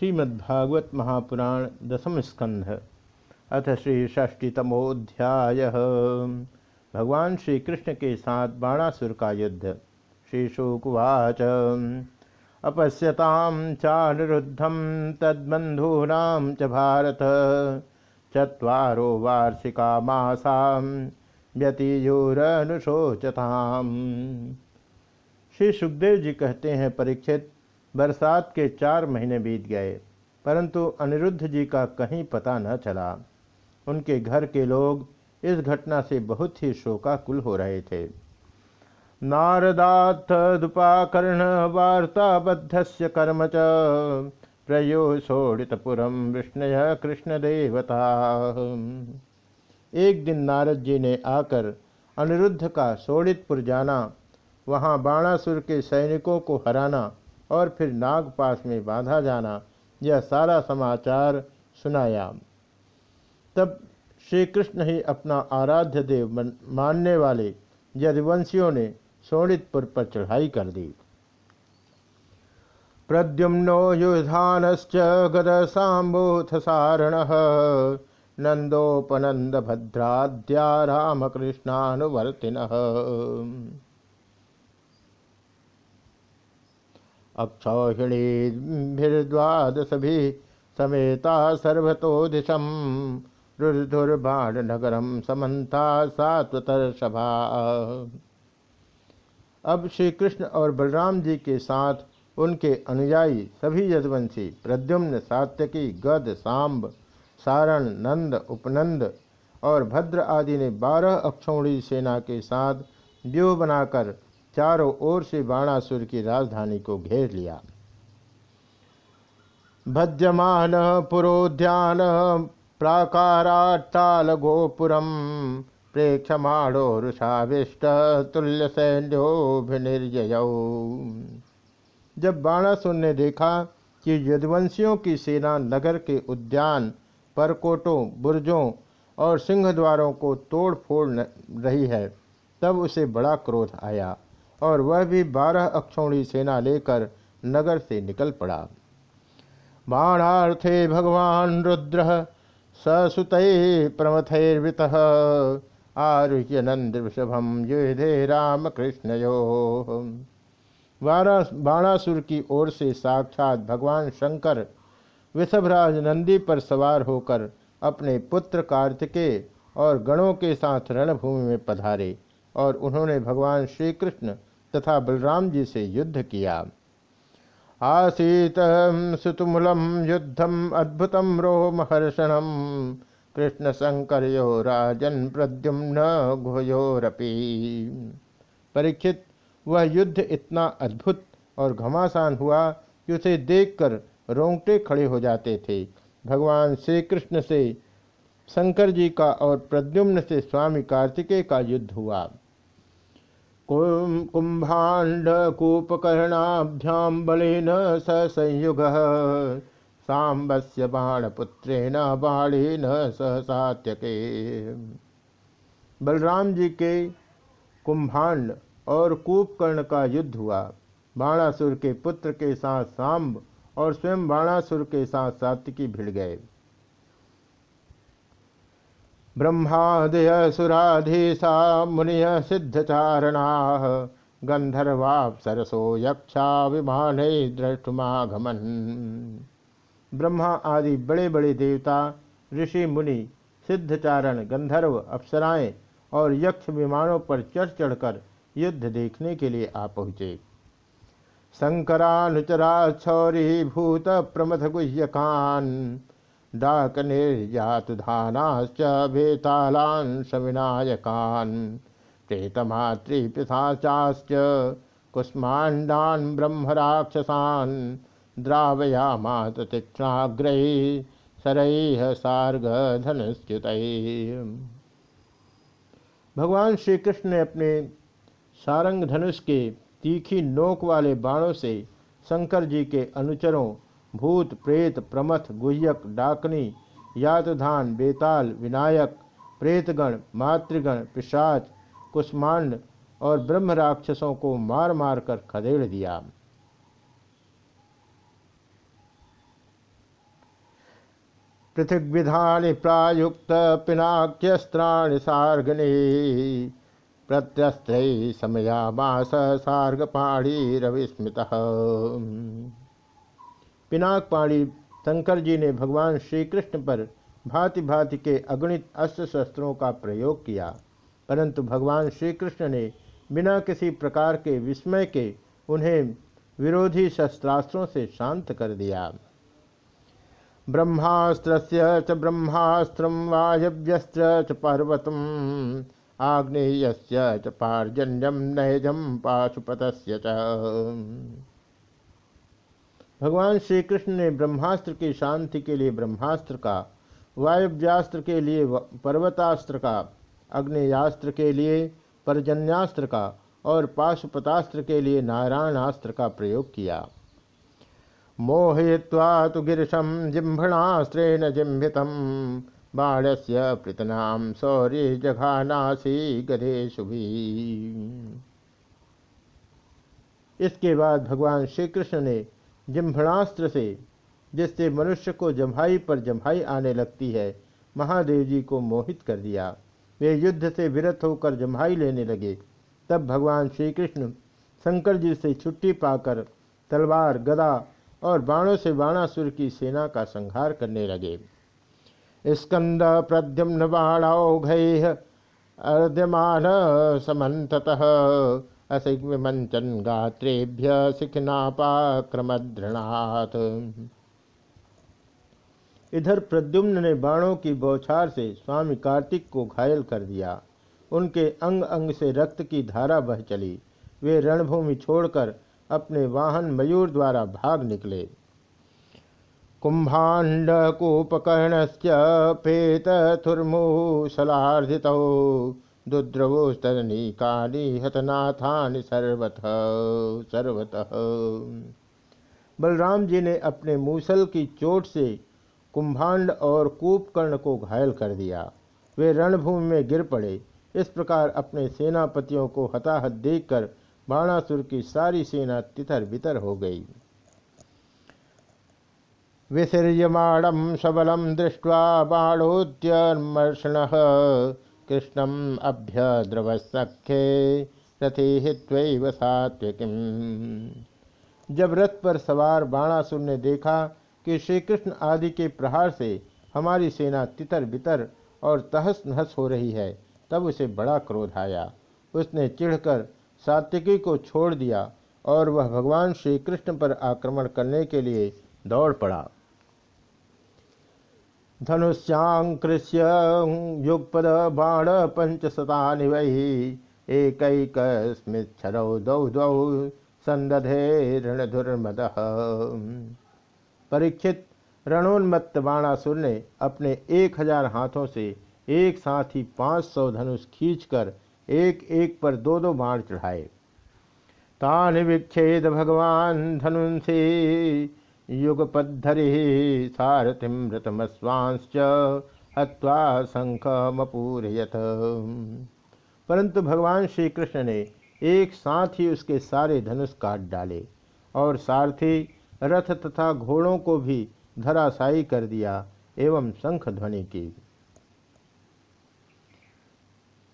श्रीमद्भागवत महापुराण दसम स्कंध। अथ श्री षष्टितमोध्याय भगवान श्री कृष्ण के साथ बाणासुर का युद्ध। श्री शुकवाच अपश्यताम चानिरुद्धम तद्बंधूना च भारत। चत्वारो वार्षिका मासा व्यतीयोरनुशोचताम। श्री सुखदेव जी कहते हैं, परीक्षित बरसात के चार महीने बीत गए, परंतु अनिरुद्ध जी का कहीं पता न चला। उनके घर के लोग इस घटना से बहुत ही शोकाकुल हो रहे थे। नारदाथुपाकर्ण वार्ताबद्ध कर्म च प्रयो शोड़ितपुरम विष्णय कृष्ण देवता। एक दिन नारद जी ने आकर अनिरुद्ध का सोड़ितपुर जाना, वहाँ बाणासुर के सैनिकों को हराना और फिर नागपास में बांधा जाना, यह सारा समाचार सुनाया तब श्री कृष्ण ही अपना आराध्य देव मानने वाले यदुवंशियों ने सोनितपुर पर चढ़ाई कर दी। प्रद्युम्नो युधानश्च गद सांबूथ सारण नंदोपनंद भद्राद्या रामकृष्णानुवर्तिन। अक्षौहिणीभिर्द्वादशभि समेता सर्वतो दिशम रुर्धुर्बाण नगरम समन्ता सात्वतर सभा अब श्री कृष्ण और बलराम जी के साथ उनके अनुयायी सभी यदवंशी प्रद्युम्न, सात्यकी, गद, सांब, सारण, नंद, उपनंद और भद्र आदि ने बारह अक्षौणी सेना के साथ व्यूह बनाकर चारों ओर से बाणासुर की राजधानी को घेर लिया। भज्यमान पुरोद्यान प्राकाराट्टाल गोपुरम प्रेक्षमाणो रुषाविष्ट तुल्य सैन्योभिनिर्जय जब बाणासुर ने देखा कि यदुवंशियों की सेना नगर के उद्यान, परकोटों, बुर्जों और सिंह द्वारों को तोड़ फोड़ रही है, तब उसे बड़ा क्रोध आया। और वह भी बारह अक्षौणी सेना लेकर नगर से निकल पड़ा। बाणार्थे भगवान रुद्र ससुत प्रमथैर्वृत आरुह्य नंद वृषभम युधे राम कृष्ण कृष्णयो बाणासुर की ओर से साक्षात भगवान शंकर विषभराज नंदी पर सवार होकर अपने पुत्र कार्तिकेय और गणों के साथ रणभूमि में पधारे और उन्होंने भगवान श्री कृष्ण तथा बलराम जी से युद्ध किया। आसीत सुतुमूलम युद्धम अद्भुतम रोमहर्षणम। कृष्ण शंकर यो राजन प्रद्युम्न घोयोरपी परीक्षित, वह युद्ध इतना अद्भुत और घमासान हुआ कि उसे देखकर रोंगटे खड़े हो जाते थे। भगवान श्री कृष्ण से, शंकर जी का और प्रद्युम्न से स्वामी कार्तिकेय का युद्ध हुआ। कुंभाण्डकूपकर्णाभ्यां बलेन स संयुग। सांबस्य बाणपुत्रेण बाणेन स सात्यके। बलराम जी के कुंभांड और कूपकर्ण का युद्ध हुआ। बाणासुर के पुत्र के साथ सांब और स्वयं बाणासुर के साथ सात्यकी भिड़ गए। ब्रह्मादय सुराधीशा मुनिय सिद्धचारणा गंधर्वापसरसो यक्षा विमान दृष्टुमागमन ब्रह्मा आदि बड़े बड़े देवता, ऋषि मुनि, सिद्धचारण, गंधर्व, अप्सराएँ और यक्ष विमानों पर चढ़ चढ़कर युद्ध देखने के लिए आ पहुँचे। शंकरानुचरा छौरी भूत प्रमथ गुह्यकान डाक निर्यातुधानाश्च भेतालान् सविनायकान्, प्रेतमातृपिशाचाश्च कुष्माण्डान् ब्रह्मराक्षसान्, द्रावयामात तीक्ष्णाग्रैः सरैः सार्गधनुच्युत भगवान श्री कृष्ण ने अपने सारंग धनुष के तीखी नोक वाले बाणों से शंकर जी के अनुचरों भूत, प्रेत, प्रमथ, गुह्यक, डाकनी यातधान बेताल, विनायक, प्रेतगण, मातृगण, पिशाच, कुष्मांड और ब्रह्म राक्षसों को मार मार कर खदेड़ दिया। पृथ्विधानि प्रायुक्त पिनाक्यस्त्राणि सार्गने, प्रत्यस्त्र समयामास सार्गपाणीरविस्मृत। पिनाक पाणी शंकर जी ने भगवान श्री कृष्ण पर भांति भांति के अगणित अस्त्र शस्त्रों का प्रयोग किया। परंतु भगवान श्री कृष्ण ने बिना किसी प्रकार के विस्मय के उन्हें विरोधी शस्त्रास्त्रों से शांत कर दिया। ब्रह्मास्त्र च ब्रह्मास्त्र वायव्यस्त्र च पर्वत आग्नेय च पार्जन्यम नैजम पाशुपत भगवान श्री कृष्ण ने ब्रह्मास्त्र की शांति के लिए ब्रह्मास्त्र का, वायव्यास्त्र के लिए पर्वतास्त्र का, अग्नियास्त्र के लिए पर्जन्यास्त्र का और पाशुपतास्त्र के लिए नारायणास्त्र का प्रयोग किया। मोहय्वा तो गिरशम जिम्भणास्त्रेण जिम्भित बाणस्य पृतनाम सौर्य जघानासी गधे शुभी इसके बाद भगवान श्री कृष्ण ने जिम्भणास्त्र से, जिससे मनुष्य को जम्हाई पर जम्हाई आने लगती है, महादेव जी को मोहित कर दिया। वे युद्ध से विरत होकर जम्हाई लेने लगे। तब भगवान श्री कृष्ण शंकर जी से छुट्टी पाकर तलवार, गदा और बाणों से बाणासुर की सेना का संहार करने लगे। स्कंद प्रद्युम्न बाणौघ अर्द्यमान समन्ततः। असिग्विमंचन गात्रेभ्य सिखनापाक्रमद्रणात् इधर प्रद्युम्न ने बाणों की बौछार से स्वामी कार्तिक को घायल कर दिया। उनके अंग अंग से रक्त की धारा बह चली। वे रणभूमि छोड़कर अपने वाहन मयूर द्वारा भाग निकले। कुंभाण्ड कूपकर्ण दुद्रवोस्तरनीकानि हतनाथानि सर्वतः सर्वतः। बलराम जी ने अपने मूसल की चोट से कुंभांड और कूपकर्ण को घायल कर दिया। वे रणभूमि में गिर पड़े। इस प्रकार अपने सेनापतियों को हताहत देखकर बाणासुर की सारी सेना तितर बितर हो गई। विसर्यमाणम सबलम दृष्ट्वा बाणोद्यमर्षण कृष्णम अभ्य द्रवसख्ये रथे हित्व सात्विकीम। जब रथ पर सवार बाणासुर ने देखा कि श्री कृष्ण आदि के प्रहार से हमारी सेना तितर बितर और तहस नहस हो रही है, तब उसे बड़ा क्रोध आया। उसने चिढ़कर सात्विकी को छोड़ दिया और वह भगवान श्री कृष्ण पर आक्रमण करने के लिए दौड़ पड़ा। धनुष्यांकृष्य युगपद बाण पंचशता वही एक स्मिच्छरौ दौ दौ संदधे रणधुर्मद परीक्षित रणोन्मत्त बाणासुर ने अपने एक हज़ार हाथों से एक साथ ही पाँच सौ धनुष खींचकर एक एक पर दो दो बाण चढ़ाए। तान विच्छेद भगवान धनुषे युगपद्धरि सारथिम रतमस्वांश्च हत्वा शंखमपूरयत परंतु भगवान श्री कृष्ण ने एक साथ ही उसके सारे धनुष काट डाले और सारथी रथ तथा घोड़ों को भी धराशायी कर दिया एवं शंख ध्वनि की।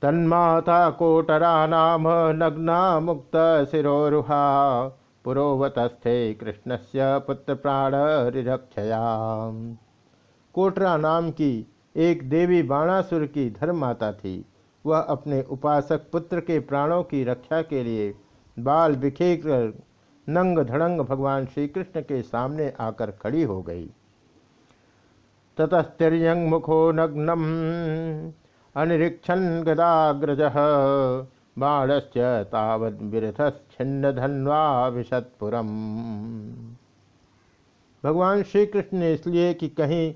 तन्माता कोटरा नाम नग्ना मुक्त शिरोरुहा पुरोवतस्थे कृष्णस्य पुत्र प्राण कोटरा नाम की एक देवी बाणासुर की धर्ममाता थी। वह अपने उपासक पुत्र के प्राणों की रक्षा के लिए बाल बिखेर नंग धड़ंग भगवान श्री कृष्ण के सामने आकर खड़ी हो गई। ततस्तिर्यंग मुखो नग्नम अनिरीक्षण गदाग्रज। बाणश्च तावद्विरथश्छिन्न धन्वा विशतपुरम भगवान श्री कृष्ण ने इसलिए कि कहीं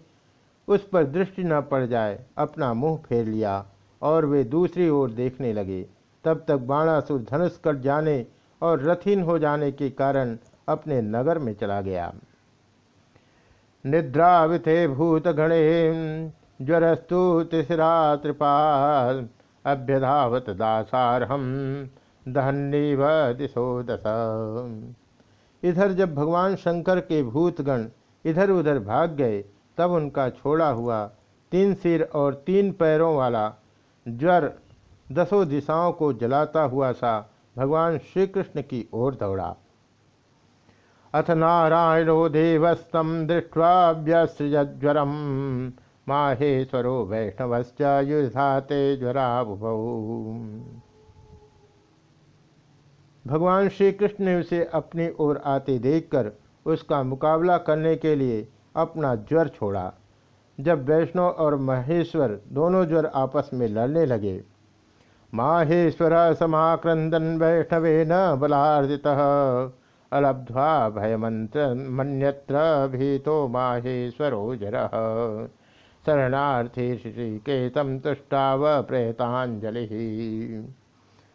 उस पर दृष्टि न पड़ जाए, अपना मुँह फेर लिया और वे दूसरी ओर देखने लगे। तब तक बाणासुर धनुष कट जाने और रथीन हो जाने के कारण अपने नगर में चला गया। निद्राविथे भूतगणे, ज्वरस्तु तिसरा त्रिपाल अभ्यधावत दासारहम दहन्नीव दिशो इधर जब भगवान शंकर के भूतगण इधर उधर भाग गए, तब उनका छोड़ा हुआ तीन सिर और तीन पैरों वाला ज्वर दसों दिशाओं को जलाता हुआ सा भगवान श्री कृष्ण की ओर दौड़ा। अथ नारायणो देवस्तम दृष्टवा व्यसृज्वरम माहेश्वरो वैष्णवश्च ज्वराबुभौ भगवान श्री कृष्ण ने उसे अपनी ओर आते देखकर उसका मुकाबला करने के लिए अपना ज्वर छोड़ा। जब वैष्णव और महेश्वर दोनों ज्वर आपस में लड़ने लगे, माहेश्वर समाक्रंदन वैष्णवे न बलार्जित, अलब्ध्वा भयमंत्र मन्यत्र भीतो माहेश्वरो जर। शरणार्थी श्रीकेतम तुष्टाव प्रेतांजलि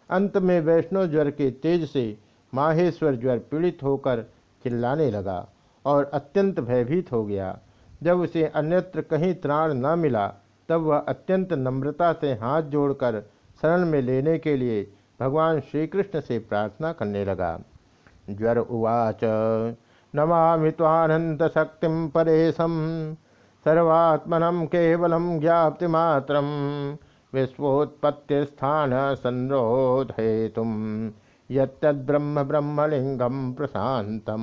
अंत में वैष्णव ज्वर के तेज से माहेश्वर ज्वर पीड़ित होकर चिल्लाने लगा और अत्यंत भयभीत हो गया। जब उसे अन्यत्र कहीं त्राण न मिला, तब वह अत्यंत नम्रता से हाथ जोड़कर शरण में लेने के लिए भगवान श्री कृष्ण से प्रार्थना करने लगा। ज्वर उवाच, नमामि तानंत शक्ति परेशम। सर्वात्मनम केवलम ज्ञाप्तिमात्रम विश्वोत्पत्तिस्थान संरोधेतुम यद्ब्रह्म ब्रह्मलिंगम प्रशांतम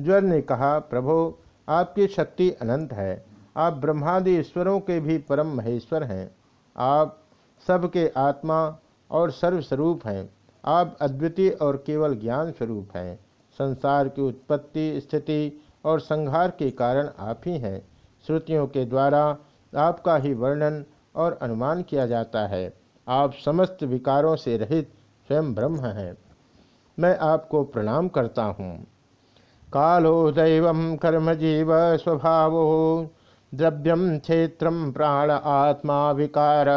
ज्वर ने कहा, प्रभो, आपकी शक्ति अनंत है। आप ब्रह्मादि ईश्वरों के भी परम महेश्वर हैं। आप सबके आत्मा और सर्वस्वरूप हैं। आप अद्वितीय और केवल ज्ञान स्वरूप हैं। संसार की उत्पत्ति, स्थिति और संहार के कारण आप ही हैं। श्रुतियों के द्वारा आपका ही वर्णन और अनुमान किया जाता है। आप समस्त विकारों से रहित स्वयं ब्रह्म हैं। मैं आपको प्रणाम करता हूँ। कालो दैव कर्मजीव स्वभाव द्रव्यम क्षेत्र प्राण आत्मा विकार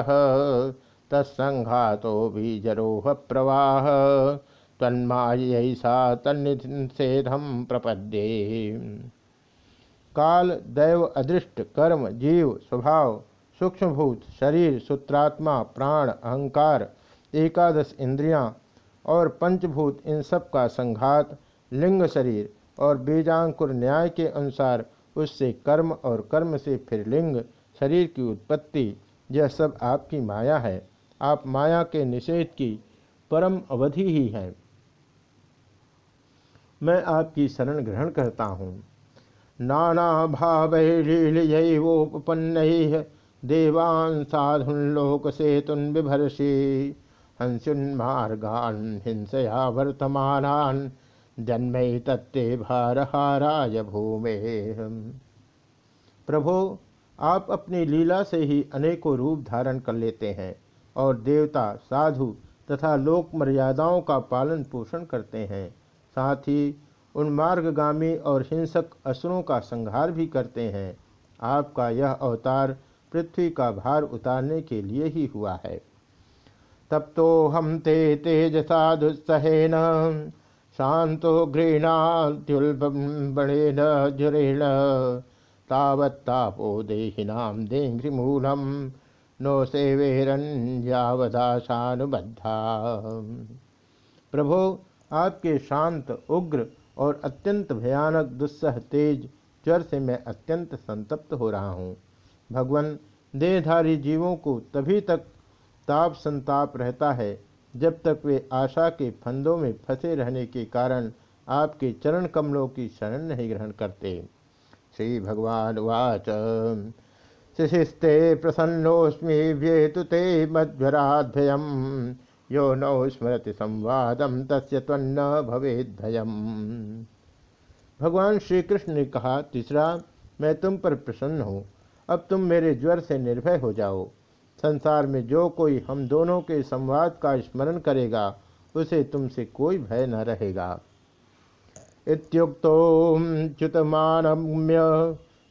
तत्संघातो भी जरोह प्रवाह। तन्मायसा तन्निषेधम प्रपद्ये। काल, दैव, अदृष्ट, कर्म, जीव, स्वभाव, सूक्ष्मभूत, शरीर, सूत्रात्मा, प्राण, अहंकार, एकादश इंद्रियाँ और पंचभूत, इन सब का संघात, लिंग शरीर और बीजांकुर न्याय के अनुसार उससे कर्म और कर्म से फिर लिंग, शरीर की उत्पत्ति, यह सब आपकी माया है। आप माया के निषेध की परम अवधि ही है। मैं आपकी शरण ग्रहण करता हूँ। नाना भाव लीलोपन्न देवान साधुन लोक से सेतुन बिभर्षि हंसुन्मार्गान हिंसया वर्तमान जन्मय तत्ते भारहाराय भूमे। प्रभो, आप अपनी लीला से ही अनेकों रूप धारण कर लेते हैं और देवता, साधु तथा लोक मर्यादाओं का पालन पोषण करते हैं। साथ ही उन मार्गगामी और हिंसक असुरों का संहार भी करते हैं। आपका यह अवतार पृथ्वी का भार उतारने के लिए ही हुआ है। तब तो हम ते तेज तेजसा दुस्सहेन शांतो घृणाद्युल्बणेन जुरेण तावत्तापो देहिनाम देघ्रिमूलम, नो सेवेरन्यावदाशानुबद्धा प्रभो आपके शांत, उग्र और अत्यंत भयानक, दुस्सह, तेज ज्वर से मैं अत्यंत संतप्त हो रहा हूँ। भगवान, देहधारी जीवों को तभी तक ताप संताप रहता है जब तक वे आशा के फंदों में फंसे रहने के कारण आपके चरण कमलों की शरण नहीं ग्रहण करते। श्री भगवान वाच। शिशिस्ते प्रसन्नोस्मी व्येतु ते यो नौ स्मृति संवादम तस्य तन्न भवेद भयम भगवान श्री कृष्ण ने कहा, तीसरा, मैं तुम पर प्रसन्न हूँ। अब तुम मेरे ज्वर से निर्भय हो जाओ। संसार में जो कोई हम दोनों के संवाद का स्मरण करेगा, उसे तुमसे कोई भय न रहेगा। इत्युक्तोच्युतमानम्य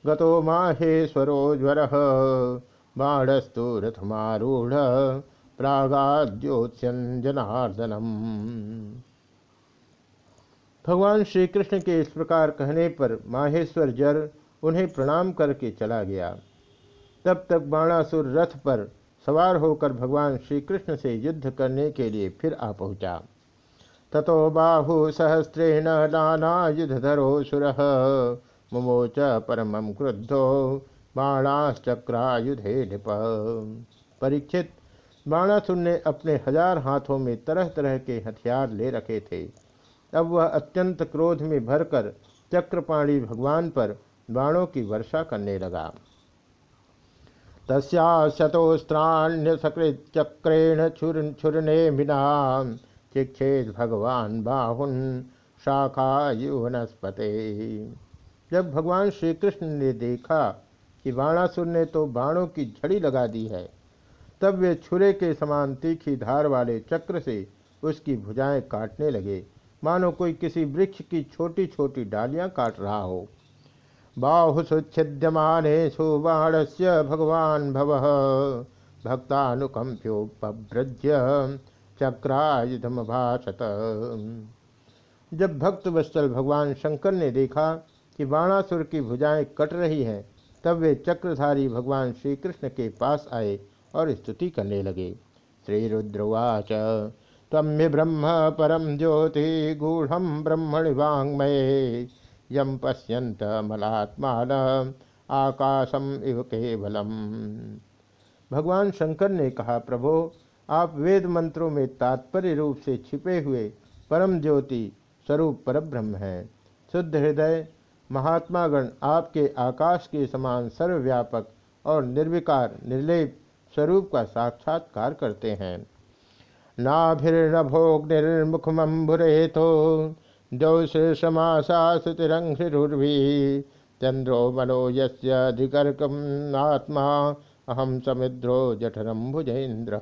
गतो माहेश्वरो ज्वर, बाणस्तु रथमारूढ़ प्रागाद्योत्स्यन जनार्दनम भगवान श्री कृष्ण के इस प्रकार कहने पर माहेश्वर जर उन्हें प्रणाम करके चला गया। तब तक बाणासुर रथ पर सवार होकर भगवान श्री कृष्ण से युद्ध करने के लिए फिर आ पहुँचा। ततो बाहु सहस्रेण नाना युद्धधरो सुर मुमोच परम क्रुद्धो बाणाश्चक्रायुधे नृप। परीक्षित बाणासुर ने अपने हज़ार हाथों में तरह तरह के हथियार ले रखे थे। अब वह अत्यंत क्रोध में भरकर चक्रपाणी भगवान पर बाणों की वर्षा करने लगा। तस्याशतोस्त्राण्य सकृत चक्रेण छुर छुरने बिना चिक्षेद भगवान बाहुन शाखा युवनस्पते। जब भगवान श्री कृष्ण ने देखा कि बाणासुर ने तो बाणों की झड़ी लगा दी है तब वे छुरे के समान तीखी धार वाले चक्र से उसकी भुजाएँ काटने लगे। मानो कोई किसी वृक्ष की छोटी छोटी डालियाँ काट रहा हो। बाहुसुच्छिद्यमानेषु बाणस्य भगवान भव। भक्तानुकंप्योपभ्रज्य चक्रायुधम भाषत जब भक्त वत्सल भगवान शंकर ने देखा कि बाणासुर की भुजाएँ कट रही हैं, तब वे चक्रधारी भगवान श्री कृष्ण के पास आए और स्तुति करने लगे। श्री रुद्रवाच तम्य ब्रह्म परम ज्योति, गूढ़ ब्रह्मणि वांग्मये यम पश्यंत मलात्मान आकाशम इव केवलम। भगवान शंकर ने कहा, प्रभो, आप वेद मंत्रों में तात्पर्य रूप से छिपे हुए परम ज्योति स्वरूप परब्रह्म हैं। शुद्ध हृदय, महात्मागण आपके आकाश के समान सर्वव्यापक और निर्विकार, निर्लेप स्वरूप का साक्षात्कार करते हैं। नाभिर्नभोग्निर्मुखमंबुरे तो जौशमाशासुतिरंघ्रिरुर्वी चंद्रो मनो यदिकर्कम आत्मा अहम समुद्रो जठरम भुजेन्द्र।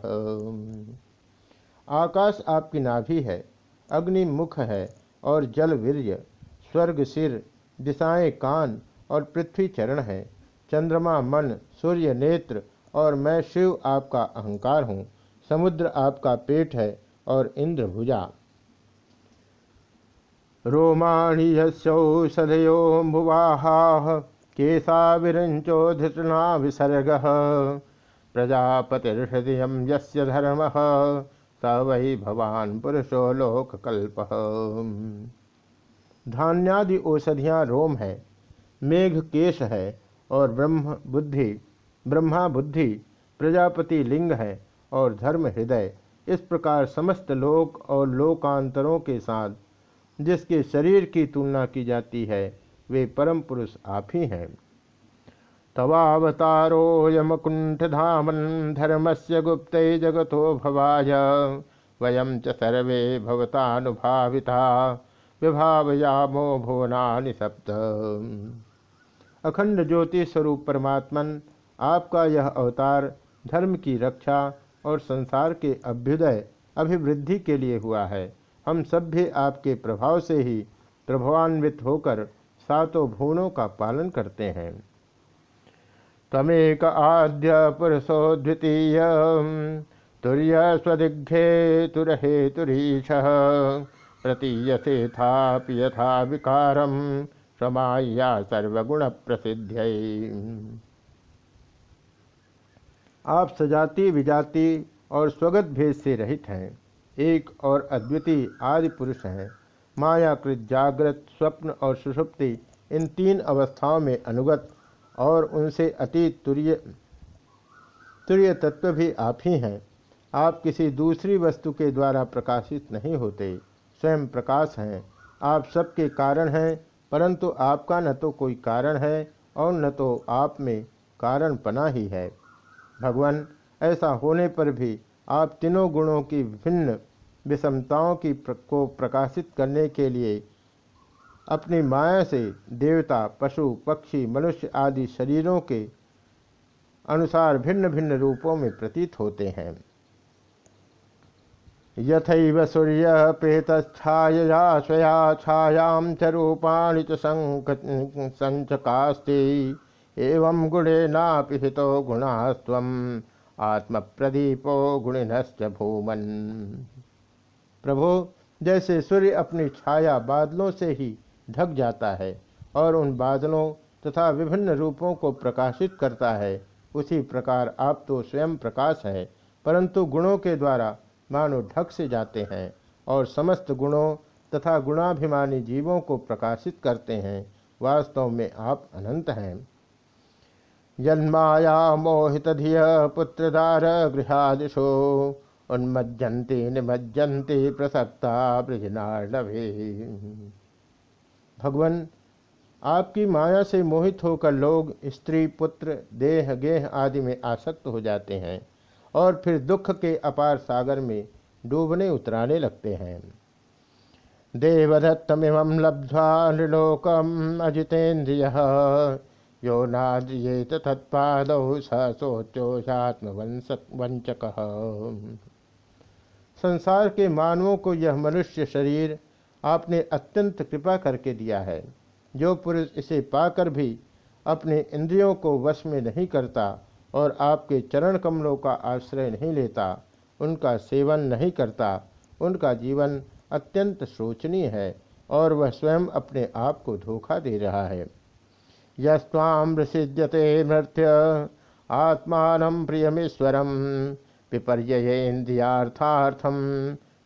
आकाश आपकी नाभि है अग्नि मुख है और जल वीर्य स्वर्ग सिर, दिशाएँ कान और पृथ्वी चरण है। चंद्रमा मन, सूर्य नेत्र और मैं शिव आपका अहंकार हूँ, समुद्र आपका पेट है और इंद्र भुजा रोमाणीयौषधयो भुवाहा केशा विरंचो धृतना विसर्ग प्रजापतिर्हृदय यस्य धर्म स वही भवान पुरुषो लोककल्प। धान्यादि औषधियाँ रोम है मेघ केश है और ब्रह्म बुद्धि ब्रह्मा बुद्धि, प्रजापति लिंग है और धर्म हृदय, इस प्रकार समस्त लोक और लोकांतरों के साथ, जिसके शरीर की तुलना की जाती है, वे परम पुरुष आप ही हैं। तवावतारो यमकुंठ धामन धर्म से गुप्त जगतो भवाय वयम च सर्वे भवतानुभाविता, विभावयामो भुवनानि सप्त। अखंड ज्योति स्वरूप परमात्मन आपका यह अवतार धर्म की रक्षा और संसार के अभ्युदय, अभिवृद्धि के लिए हुआ है। हम सब भी आपके प्रभाव से ही प्रभावान्वित होकर सातों भुवनों का पालन करते हैं। तमेक आद्य पुरुषो द्वितीय तुर्य स्वदिघ्ये तुरहे तुरीश प्रतीयसे थापि यथा विकारम समाया सर्वगुण प्रसिद्ध आप सजाति, विजाति और स्वगत भेद से रहित हैं। एक और अद्वितीय आदि पुरुष हैं। मायाकृत, जागृत, स्वप्न और सुषुप्ति इन तीन अवस्थाओं में अनुगत और उनसे अति तुर्य तुर्य तत्व भी आप ही हैं। आप किसी दूसरी वस्तु के द्वारा प्रकाशित नहीं होते, स्वयं प्रकाश हैं। आप सबके कारण हैं, परंतु आपका न तो कोई कारण है और न तो आप में कारण पना ही है। भगवान, ऐसा होने पर भी आप तीनों गुणों की विभिन्न विषमताओं की को प्रकाशित करने के लिए अपनी माया से देवता, पशु, पक्षी, मनुष्य आदि शरीरों के अनुसार भिन्न भिन्न रूपों में प्रतीत होते हैं। यथैव सूर्य प्रेतच्छाया स्वया छायां च रूपाणि च संचकास्ति। एवं गुणेनापि हितो गुणास्त्वम्। आत्मप्रदीपो गुणिनश्च भूमन। प्रभो, जैसे सूर्य अपनी छाया बादलों से ही ढक जाता है और उन बादलों तथा विभिन्न रूपों को प्रकाशित करता है, उसी प्रकार आप तो स्वयं प्रकाश है, परंतु गुणों के द्वारा मानो ढक से जाते हैं और समस्त गुणों तथा गुणाभिमानी जीवों को प्रकाशित करते हैं। वास्तव में आप अनंत हैं। जन्माया मोहित धिय पुत्रदार गृहादिशो उन्मज्जन्ति, निमज्जन्ति, प्रसक्ता ब्रजनार्णवे भगवान, आपकी माया से मोहित होकर लोग स्त्री, पुत्र, देह, गेह आदि में आसक्त हो जाते हैं और फिर दुख के अपार सागर में डूबने, उतराने लगते हैं। देवदत्तमिम लब्ध्वा, नृलोकम अजितेन्द्रिय। यो नाद्रियेत तत्पाद स वंचक संसार के मानवों को यह मनुष्य शरीर आपने अत्यंत कृपा करके दिया है। जो पुरुष इसे पाकर भी अपने इंद्रियों को वश में नहीं करता और आपके चरण कमलों का आश्रय नहीं लेता, उनका सेवन नहीं करता, उनका जीवन अत्यंत शोचनीय है और वह स्वयं अपने आप को धोखा दे रहा है। यस्वाम प्रसिद्यते मृत्य आत्मान प्रियमीश्वरम। विपर्ययेन्द्रियार्थार्थम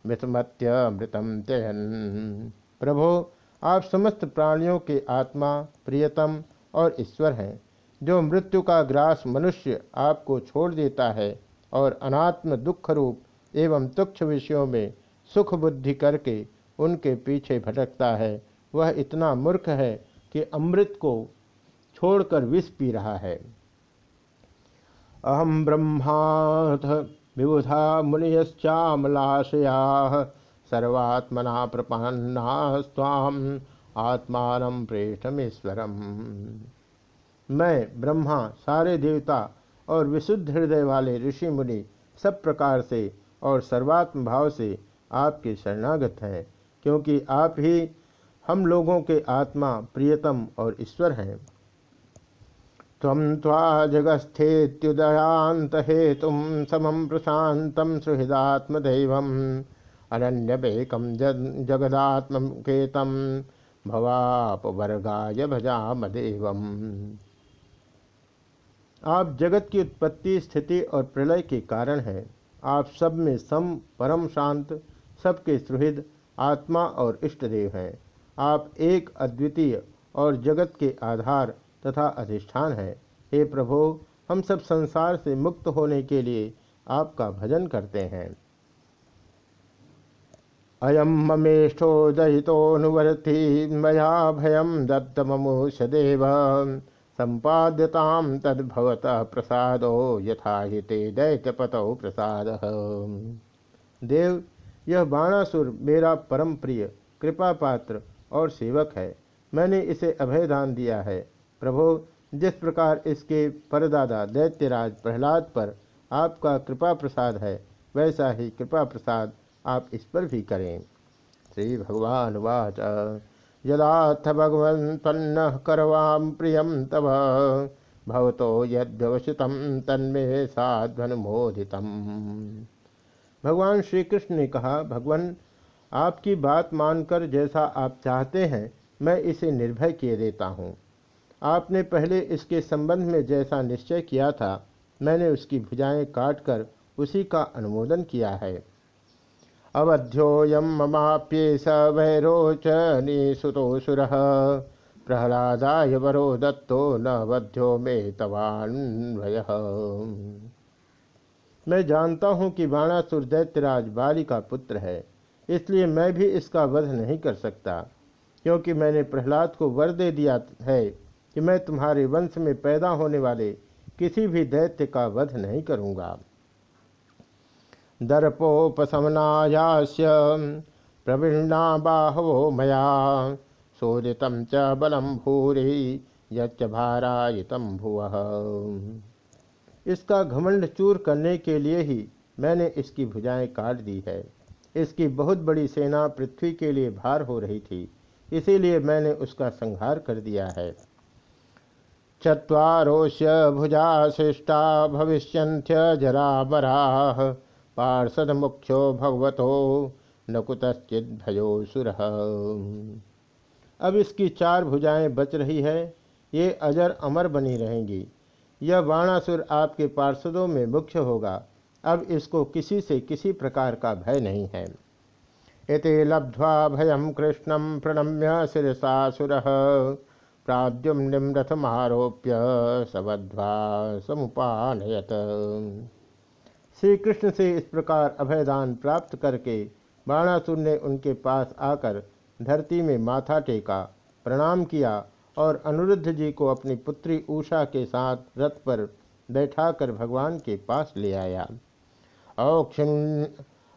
मितमत्य मृतम त्यजन प्रभो, आप समस्त प्राणियों के आत्मा, प्रियतम और ईश्वर हैं, जो मृत्यु का ग्रास मनुष्य आपको छोड़ देता है और अनात्म दुख रूप एवं तुक्ष विषयों में सुख बुद्धि करके उनके पीछे भटकता है। वह इतना मूर्ख है कि अमृत को छोड़कर विष पी रहा है। अहम ब्रह्माथ विबुधा मुनियश्चामलाशया सर्वात्मना प्रपन्ना स्वाम आत्मान प्रेष्ठमेश्वरम मैं, ब्रह्मा, सारे देवता और विशुद्ध हृदय वाले ऋषि मुनि सब प्रकार से और सर्वात्म भाव से आपके शरणागत हैं, क्योंकि आप ही हम लोगों के आत्मा प्रियतम और ईश्वर हैं। त्वा जगस्थेत्युदयांत हेतु समम प्रशांतम सुहृदात्मदैवम। अनन्यमेकम जगदात्मकेतम भवापवर्गाय भजामदेवम। आप जगत की उत्पत्ति, स्थिति और प्रलय के कारण हैं। आप सब में सम, परम शांत, सबके सुहृद, आत्मा और इष्टदेव हैं। आप एक अद्वितीय और जगत के आधार तथा अधिष्ठान है। हे प्रभो, हम सब संसार से मुक्त होने के लिए आपका भजन करते हैं। अयम ममेष्ठो दहितोनुवर्ति मया भयम दत्तममुषदेव संपाद्यताम तद्भवत प्रसादो यथा हिते दैत्यपतौ प्रसाद। देव, यह बाणासुर मेरा परम प्रिय कृपा पात्र और सेवक है। मैंने इसे अभयदान दिया है। प्रभो, जिस प्रकार इसके परदादा दैत्यराज प्रहलाद पर आपका कृपा प्रसाद है, वैसा ही कृपा प्रसाद आप इस पर भी करें। श्री भगवान वाच। यदाथ भगवन् तन्न करवाम प्रियम तव। भवतो यद्यवशित तन्मे साध्वनुमोदितम। भगवान श्री कृष्ण ने कहा, भगवान, आपकी बात मानकर जैसा आप चाहते हैं, मैं इसे निर्भय किए देता हूँ। आपने पहले इसके संबंध में जैसा निश्चय किया था, मैंने उसकी भुजाएँ काटकर उसी का अनुमोदन किया है। अवध्योऽयं ममाप्येष वैरोचनीसुतोऽसुरः प्रहलादाय वरो दत्तो न मे तवान्वयः। मैं जानता हूँ कि बाणासुर दैत्यराज बाली का पुत्र है, इसलिए मैं भी इसका वध नहीं कर सकता, क्योंकि मैंने प्रहलाद को वर दे दिया है कि मैं तुम्हारे वंश में पैदा होने वाले किसी भी दैत्य का वध नहीं करूँगा। दर्पोपशमनायास्य प्रवीणा बाहवो मया शोधित च बलम भूरि यच्च भारायितम भुव। इसका घमंड चूर करने के लिए ही मैंने इसकी भुजाएँ काट दी है। इसकी बहुत बड़ी सेना पृथ्वी के लिए भार हो रही थी, इसीलिए मैंने उसका संहार कर दिया है। चुरोश्य भुजा शिष्टा भविष्य जरा मराह पार्षद मुख्यो भगवतो न कुतश्चित भयो सुर। अब इसकी चार भुजाएँ बच रही है। ये अजर अमर बनी रहेंगी। यह बाणासुर आपके पार्षदों में मुख्य होगा। अब इसको किसी से किसी प्रकार का भय नहीं है। इति लब्ध्वा भयम कृष्णम प्रणम्य शिरसासुर प्राद्युम्निम रथमारोप्य सवध्वा समुपानयत। श्री कृष्ण से इस प्रकार अभयदान प्राप्त करके बाणासुर ने उनके पास आकर धरती में माथा टेका, प्रणाम किया और अनिरुद्ध जी को अपनी पुत्री उषा के साथ रथ पर बैठाकर भगवान के पास ले आया।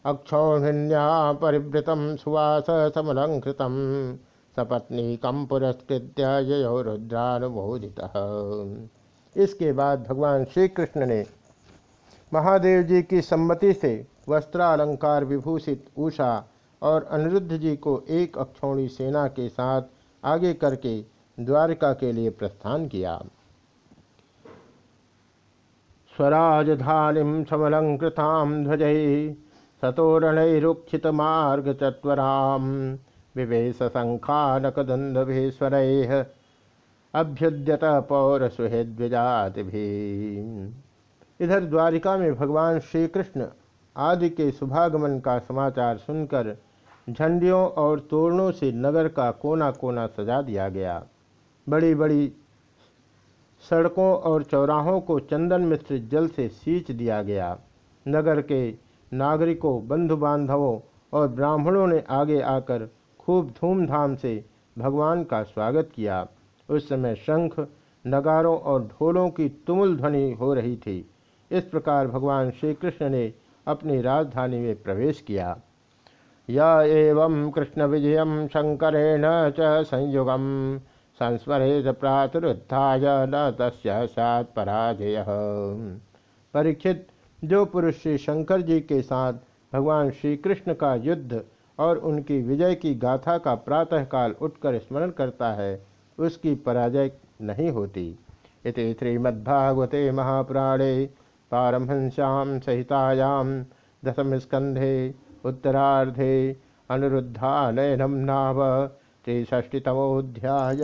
अक्षौहिण्या परिवृतम सुवास समलंकृत सपत्नी कम पुरस्कृत्य यो रुद्रानुमोदित इसके बाद भगवान श्री कृष्ण ने महादेव जी की सम्मति से वस्त्रालंकार विभूषित उषा और अनिरुद्ध जी को एक अक्षौणी सेना के साथ आगे करके द्वारका के लिए प्रस्थान किया। स्वराजधानी समलंकृतां ध्वज सतोरणैरुक्षित मार्ग चतराम विवेश शंखानकदंधेश्वर अभ्युद्यत पौर सुहृद्विजाति इधर द्वारिका में भगवान श्री कृष्ण आदि के शुभागमन का समाचार सुनकर झंडियों और तोरणों से नगर का कोना कोना सजा दिया गया। बड़ी बड़ी सड़कों और चौराहों को चंदन मिश्रित जल से सींच दिया गया। नगर के नागरिकों बंधु बांधवों और ब्राह्मणों ने आगे आकर खूब धूमधाम से भगवान का स्वागत किया। उस समय शंख, नगारों और ढोलों की तुमुल ध्वनि हो रही थी। इस प्रकार भगवान श्री कृष्ण ने अपनी राजधानी में प्रवेश किया। या एवं कृष्ण विजय शंकरेण च संयुगम संस्मरेत प्रातरुत्थाय न तस्यात् पराजय। परीक्षित, जो पुरुष श्री शंकर जी के साथ भगवान श्री कृष्ण का युद्ध और उनकी विजय की गाथा का प्रातःकाल उठकर स्मरण करता है, उसकी पराजय नहीं होती। इति श्रीमद्भागवते महापुराणे पारमहश्याम सहितायाम दशम स्कंधे उत्तरार्धे अनुरुद्धानयनम नाम त्रिष्टितमोध्याय